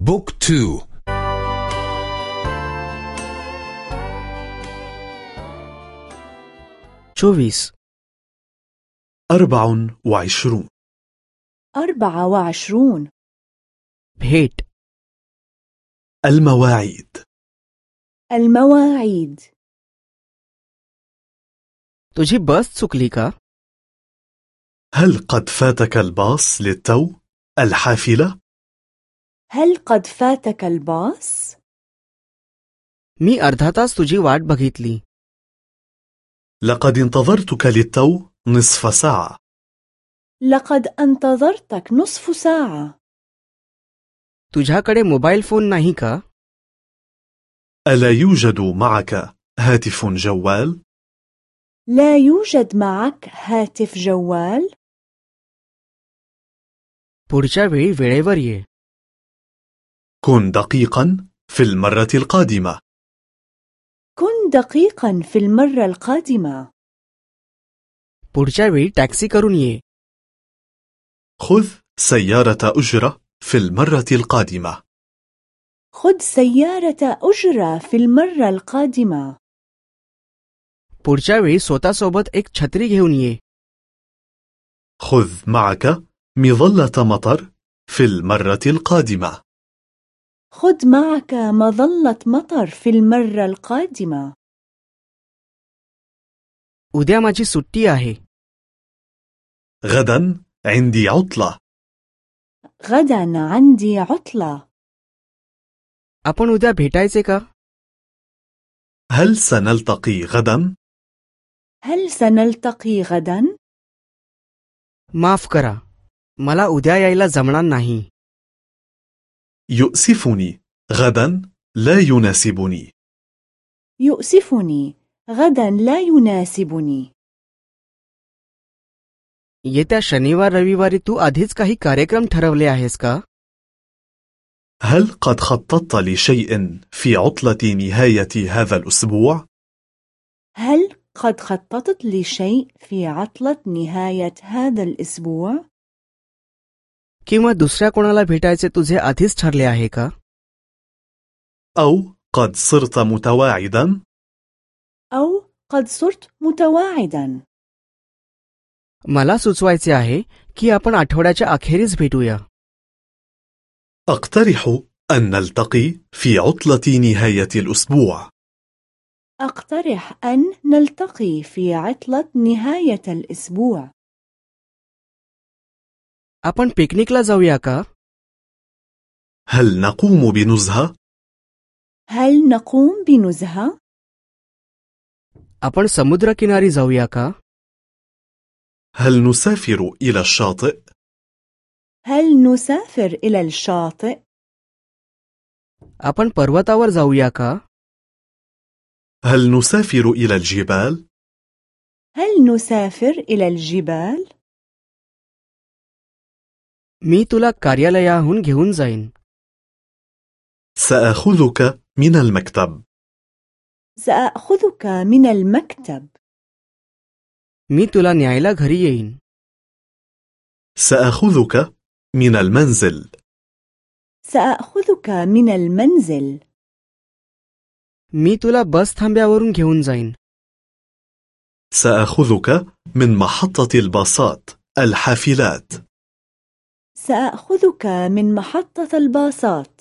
بوك تو. شوفيس. أربع وعشرون. أربع وعشرون. بيت المواعيد. المواعيد. تجيب باس تسكليكا؟ هل قد فاتك الباص للتو؟ الحافلة؟ هل قد فاتك الباص؟ मी अर्धा तास तुझी वाट बघितली لقد انتظرتك للتو نصف ساعة لقد انتظرتك نصف ساعة तुझ्याकडे मोबाईल फोन नाही का ألا يوجد معك هاتف جوال؟ لا يوجد معك هاتف جوال؟ पुढच्या वेळी वेळेवर ये كن دقيقا في المرة القادمة كن دقيقا في المرة القادمة पुढच्या वेळी टॅक्सी करून ये خذ سيارة أجرة في المرة القادمة خذ سيارة أجرة في المرة القادمة पुढच्या वेळी स्वतःसोबत एक छत्री घेऊन ये خذ معك مظلة مطر في المرة القادمة خذ معك مظلة مطر في المرة القادمة उद्या माझी सुट्टी आहे غدا عندي عطلة غدا عندي عطلة आपण उद्या भेटायचे का هل سنلتقي غدا؟ هل سنلتقي غدا؟ माफ करा मला उद्या यायला जमणार नाही يؤسفني غدا لا يناسبني يؤسفني غدا لا يناسبني येत्या शनिवार रविवारी तू आधीच काही कार्यक्रम ठरवले आहेस का هل قد خططت لشيء في عطلة نهاية هذا الأسبوع؟ هل قد خططت لشيء في عطلة نهاية هذا الأسبوع؟ किंवा दुसऱ्या कोणाला भेटायचे तुझे आधीच ठरले आहे का أو قد صرت متواعدا؟ أو قد صرت متواعدا मला सुचवायचे आहे की आपण आठवड्याच्या अखेरीस भेटूया أقترح أن نلتقي في عطلة نهاية الأسبوع أقترح أن نلتقي في عطلة نهاية الأسبوع आपण पिकनिकला जाऊया का هل نقوم بنزهة؟ هل نقوم بنزهة؟ आपण समुद्रकिनारी जाऊया का هل نسافر إلى الشاطئ؟ هل نسافر إلى الشاطئ؟ आपण पर्वतावर जाऊया का هل نسافر إلى الجبال؟ هل نسافر إلى الجبال؟ मी तुला कार्यालयाहून घेऊन जाईन سأخذك من المكتب سأخذك من المكتب मी तुला न्यायला घरी येईन سأخذك من المنزل سأخذك من المنزل मी तुला बस थांब्यावरून घेऊन जाईन سأخذك من محطة الباصات الحافلات سأخذك من محطة الباصات.